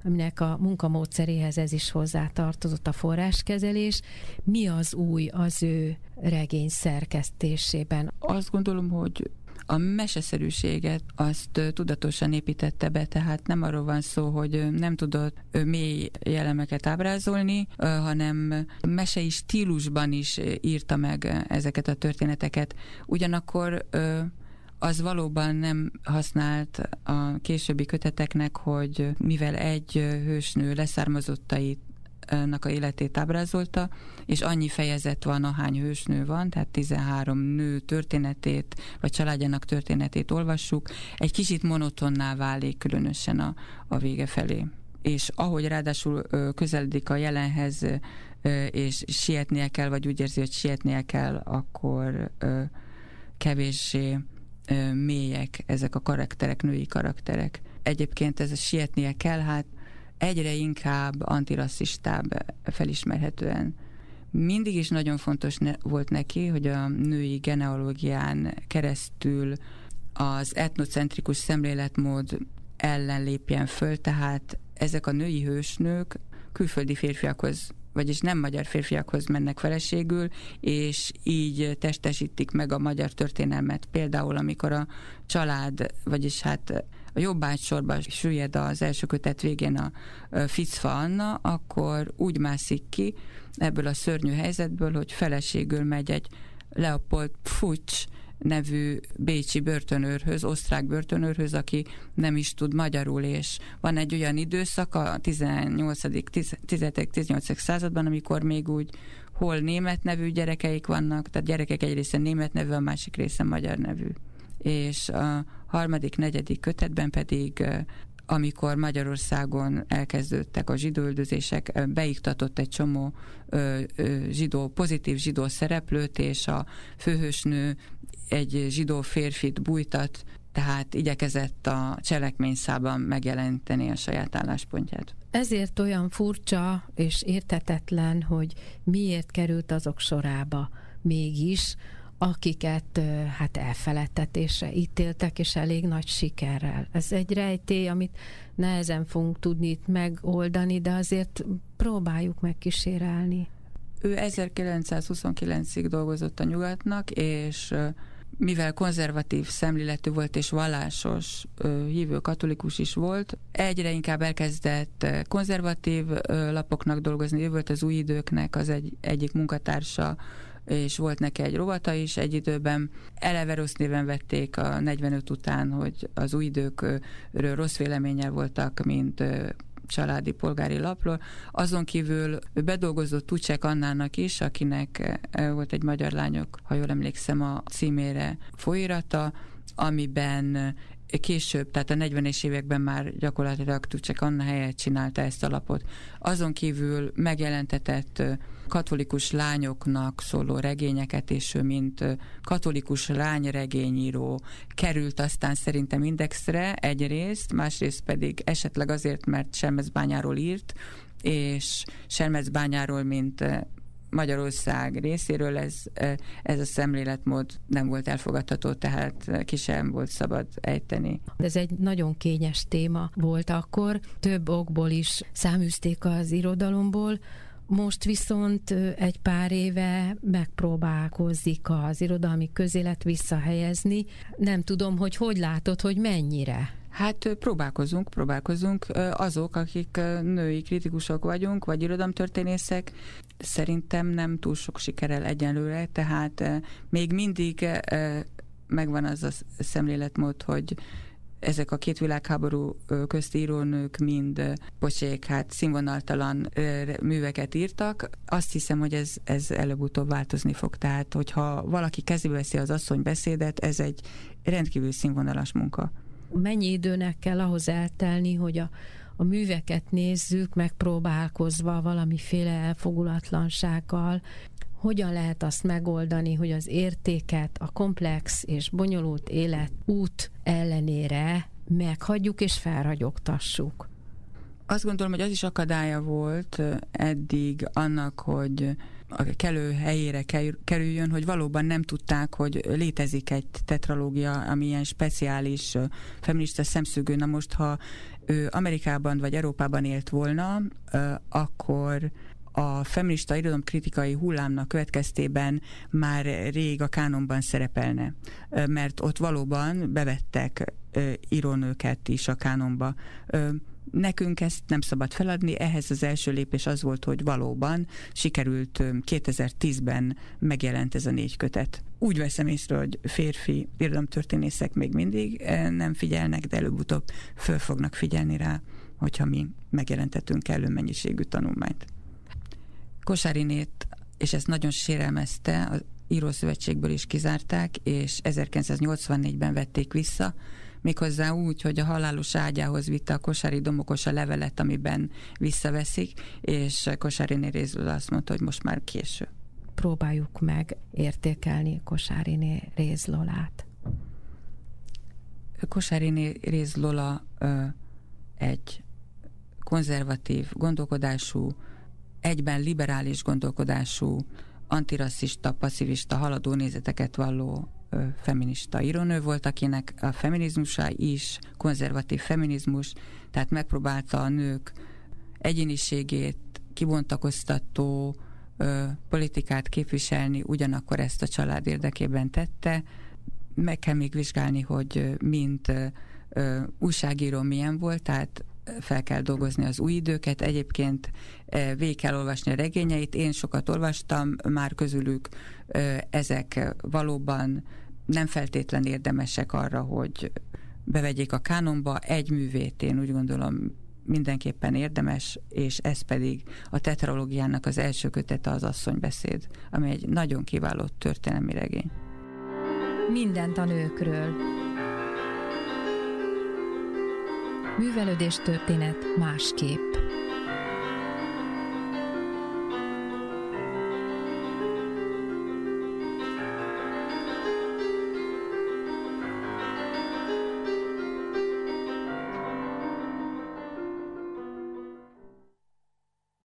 aminek a munkamódszeréhez ez is hozzátartozott a forráskezelés. Mi az új az ő regény szerkesztésében? Azt gondolom, hogy a meseszerűséget azt tudatosan építette be, tehát nem arról van szó, hogy nem tudott mély jellemeket ábrázolni, hanem mesei stílusban is írta meg ezeket a történeteket. Ugyanakkor az valóban nem használt a későbbi köteteknek, hogy mivel egy hősnő leszármazottait nak a életét ábrázolta, és annyi fejezet van, ahány hősnő van, tehát 13 nő történetét, vagy családjának történetét olvassuk, egy kicsit monotonná válik, különösen a, a vége felé. És ahogy ráadásul közeledik a jelenhez, és sietnie kell, vagy úgy érzi, hogy sietnie kell, akkor kevéssé mélyek ezek a karakterek, női karakterek. Egyébként ez a sietnie kell, hát egyre inkább antirasszistább felismerhetően. Mindig is nagyon fontos ne, volt neki, hogy a női genealógián keresztül az etnocentrikus szemléletmód ellen lépjen föl, tehát ezek a női hősnők külföldi férfiakhoz vagyis nem magyar férfiakhoz mennek feleségül, és így testesítik meg a magyar történelmet. Például, amikor a család, vagyis hát a jobbágy sorba süllyed az első kötet végén a Ficfa Anna, akkor úgy mászik ki ebből a szörnyű helyzetből, hogy feleségül megy egy Leopold Fuchs nevű bécsi börtönőrhöz, osztrák börtönőrhöz, aki nem is tud magyarul, és van egy olyan időszak a 18. 18. században, amikor még úgy hol német nevű gyerekeik vannak, tehát gyerekek egy része német nevű, a másik része magyar nevű. És a harmadik, negyedik kötetben pedig amikor Magyarországon elkezdődtek a zsidóüldözések, beiktatott egy csomó zsidó, pozitív zsidó szereplőt, és a főhősnő egy zsidó férfit bújtat, tehát igyekezett a cselekményszában megjelenteni a saját álláspontját. Ezért olyan furcsa és értetetlen, hogy miért került azok sorába mégis, akiket hát elfeledtetésre ítéltek, és elég nagy sikerrel. Ez egy rejtély, amit nehezen fogunk tudni itt megoldani, de azért próbáljuk megkísérelni. Ő 1929-ig dolgozott a nyugatnak, és mivel konzervatív szemléletű volt és vallásos hívő katolikus is volt, egyre inkább elkezdett konzervatív lapoknak dolgozni. Ő volt az új időknek az egy, egyik munkatársa, és volt neki egy rovata is egy időben. Eleve rossz néven vették a 45 után, hogy az új időkről rossz véleménnyel voltak, mint családi polgári lapról. Azon kívül bedolgozott Tucsek Annának is, akinek volt egy magyar lányok, ha jól emlékszem, a címére folyirata, amiben később, tehát a 40-es években már gyakorlatilag Tucsek Anna helyett csinálta ezt a lapot. Azon kívül megjelentetett katolikus lányoknak szóló regényeket, és ő mint katolikus lányregényíró került aztán szerintem indexre egyrészt, másrészt pedig esetleg azért, mert Selmecbányáról írt, és Selmecbányáról, mint Magyarország részéről ez, ez a szemléletmód nem volt elfogadható, tehát ki sem volt szabad ejteni. Ez egy nagyon kényes téma volt akkor, több okból is száműzték az irodalomból, most viszont egy pár éve megpróbálkozik az irodalmi közélet visszahelyezni. Nem tudom, hogy hogy látod, hogy mennyire. Hát próbálkozunk, próbálkozunk. Azok, akik női kritikusok vagyunk, vagy irodalomtörténészek, szerintem nem túl sok sikerrel egyenlőre, tehát még mindig megvan az a szemléletmód, hogy ezek a két világháború közti írónők mind, pocsék, hát színvonaltalan műveket írtak. Azt hiszem, hogy ez, ez előbb-utóbb változni fog. Tehát, hogyha valaki kezébe veszi az asszony beszédet, ez egy rendkívül színvonalas munka. Mennyi időnek kell ahhoz eltelni, hogy a, a műveket nézzük, megpróbálkozva valamiféle elfogulatlansággal, hogyan lehet azt megoldani, hogy az értéket a komplex és bonyolult élet út ellenére meghagyjuk és felragyogtassuk. Azt gondolom, hogy az is akadálya volt eddig annak, hogy a kellő helyére kerüljön, hogy valóban nem tudták, hogy létezik egy tetralógia, ami ilyen speciális feminista szemszögő. Na most, ha ő Amerikában vagy Európában élt volna, akkor a feminista irodalomkritikai hullámnak következtében már rég a kánonban szerepelne, mert ott valóban bevettek írónőket is a kánonba. Nekünk ezt nem szabad feladni, ehhez az első lépés az volt, hogy valóban sikerült 2010-ben megjelent ez a négy kötet. Úgy veszem észre, hogy férfi irodalomtörténészek még mindig nem figyelnek, de előbb-utóbb föl fognak figyelni rá, hogyha mi megjelentetünk kellő mennyiségű tanulmányt. Kosárinét, és ezt nagyon sérelmezte, az Írószövetségből is kizárták, és 1984-ben vették vissza, méghozzá úgy, hogy a halálos ágyához vitte a Kosári Domokos a levelet, amiben visszaveszik, és Kosáriné részül azt mondta, hogy most már késő. Próbáljuk meg értékelni Kosáriné Rézlolát. Kosáriné Rézlola egy konzervatív, gondolkodású, egyben liberális gondolkodású, antirasszista, passzivista, haladó nézeteket valló feminista írónő volt, akinek a feminizmusa is konzervatív feminizmus, tehát megpróbálta a nők egyéniségét kibontakoztató politikát képviselni, ugyanakkor ezt a család érdekében tette. Meg kell még vizsgálni, hogy mint újságíró milyen volt, tehát fel kell dolgozni az új időket. Egyébként végig kell olvasni a regényeit. Én sokat olvastam, már közülük ezek valóban nem feltétlen érdemesek arra, hogy bevegyék a kánonba. Egy művét én úgy gondolom mindenképpen érdemes, és ez pedig a tetralógiának az első kötete az asszonybeszéd, ami egy nagyon kiváló történelmi regény. Mindent a nőkről. Művelődés történet másképp.